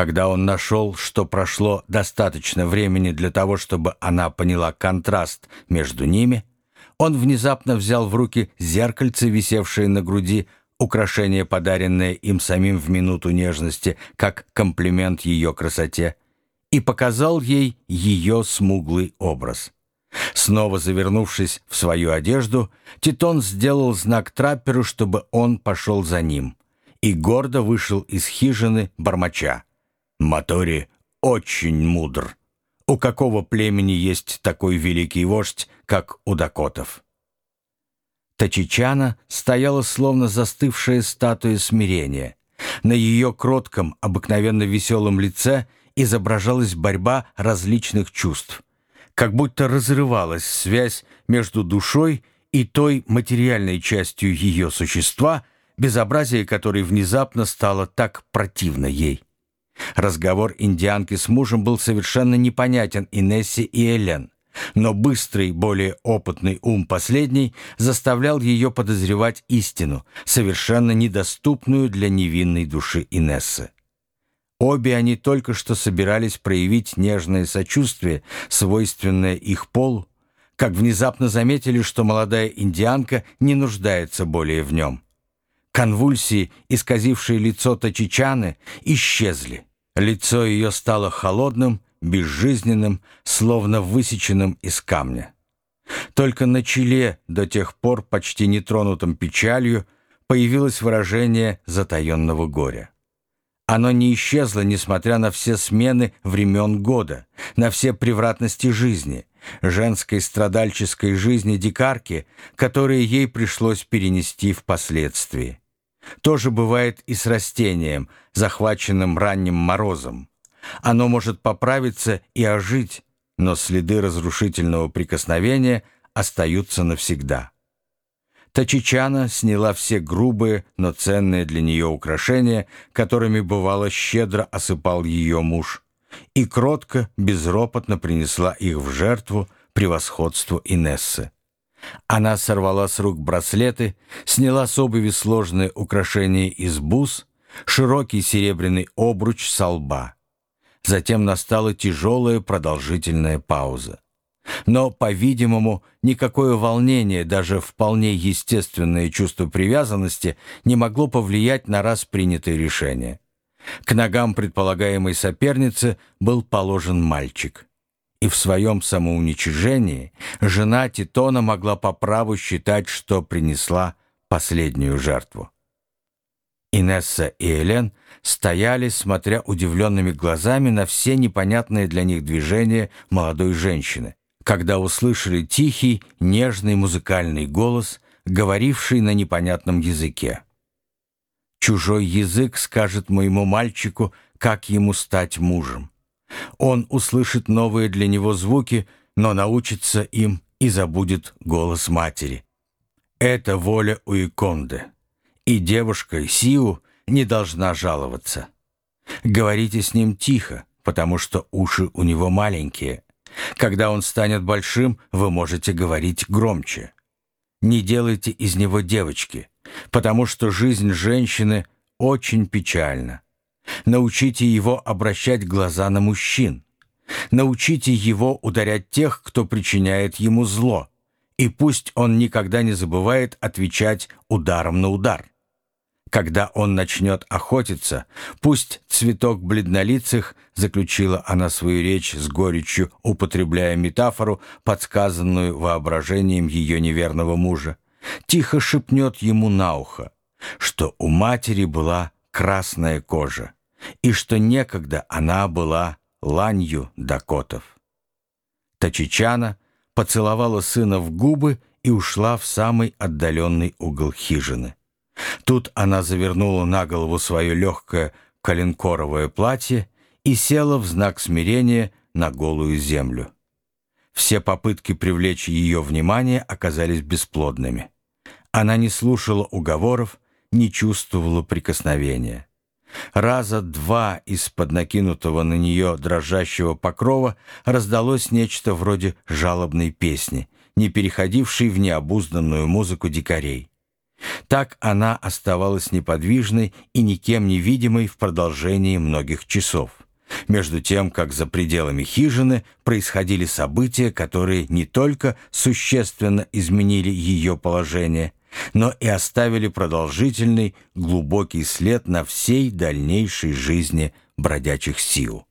Когда он нашел, что прошло достаточно времени для того, чтобы она поняла контраст между ними, он внезапно взял в руки зеркальце, висевшее на груди, украшение, подаренное им самим в минуту нежности, как комплимент ее красоте, и показал ей ее смуглый образ. Снова завернувшись в свою одежду, Титон сделал знак трапперу, чтобы он пошел за ним, и гордо вышел из хижины бормоча. «Матори очень мудр. У какого племени есть такой великий вождь, как у дакотов?» Тачичана стояла словно застывшая статуя смирения. На ее кротком, обыкновенно веселом лице изображалась борьба различных чувств. Как будто разрывалась связь между душой и той материальной частью ее существа, безобразие которой внезапно стало так противно ей. Разговор индианки с мужем был совершенно непонятен Инессе и Элен. Но быстрый, более опытный ум последней заставлял ее подозревать истину, совершенно недоступную для невинной души Инессы. Обе они только что собирались проявить нежное сочувствие, свойственное их полу, как внезапно заметили, что молодая индианка не нуждается более в нем. Конвульсии, исказившие лицо Тачичаны, исчезли. Лицо ее стало холодным, безжизненным, словно высеченным из камня. Только на челе, до тех пор почти нетронутым печалью, появилось выражение затаенного горя. Оно не исчезло, несмотря на все смены времен года, на все превратности жизни, женской страдальческой жизни дикарки, которые ей пришлось перенести впоследствии. То же бывает и с растением, захваченным ранним морозом. Оно может поправиться и ожить, но следы разрушительного прикосновения остаются навсегда. Тачичана сняла все грубые, но ценные для нее украшения, которыми бывало щедро осыпал ее муж, и кротко, безропотно принесла их в жертву превосходству Инессы. Она сорвала с рук браслеты, сняла с обуви сложные украшения из бус, широкий серебряный обруч со лба. Затем настала тяжелая продолжительная пауза. Но, по-видимому, никакое волнение, даже вполне естественное чувство привязанности, не могло повлиять на раз принятое решение. К ногам предполагаемой соперницы был положен мальчик. И в своем самоуничижении жена Титона могла по праву считать, что принесла последнюю жертву. Инесса и Элен стояли, смотря удивленными глазами на все непонятные для них движения молодой женщины, когда услышали тихий, нежный музыкальный голос, говоривший на непонятном языке. «Чужой язык скажет моему мальчику, как ему стать мужем. Он услышит новые для него звуки, но научится им и забудет голос матери. Это воля Уиконды» и девушка Сиу не должна жаловаться. Говорите с ним тихо, потому что уши у него маленькие. Когда он станет большим, вы можете говорить громче. Не делайте из него девочки, потому что жизнь женщины очень печальна. Научите его обращать глаза на мужчин. Научите его ударять тех, кто причиняет ему зло, и пусть он никогда не забывает отвечать ударом на удар. Когда он начнет охотиться, пусть цветок бледнолицых, заключила она свою речь с горечью, употребляя метафору, подсказанную воображением ее неверного мужа, тихо шепнет ему на ухо, что у матери была красная кожа, и что некогда она была ланью дакотов. Тачичана поцеловала сына в губы и ушла в самый отдаленный угол хижины. Тут она завернула на голову свое легкое коленкоровое платье и села в знак смирения на голую землю. Все попытки привлечь ее внимание оказались бесплодными. Она не слушала уговоров, не чувствовала прикосновения. Раза два из-под накинутого на нее дрожащего покрова раздалось нечто вроде жалобной песни, не переходившей в необузданную музыку дикарей. Так она оставалась неподвижной и никем не видимой в продолжении многих часов. Между тем, как за пределами хижины происходили события, которые не только существенно изменили ее положение, но и оставили продолжительный, глубокий след на всей дальнейшей жизни бродячих сил.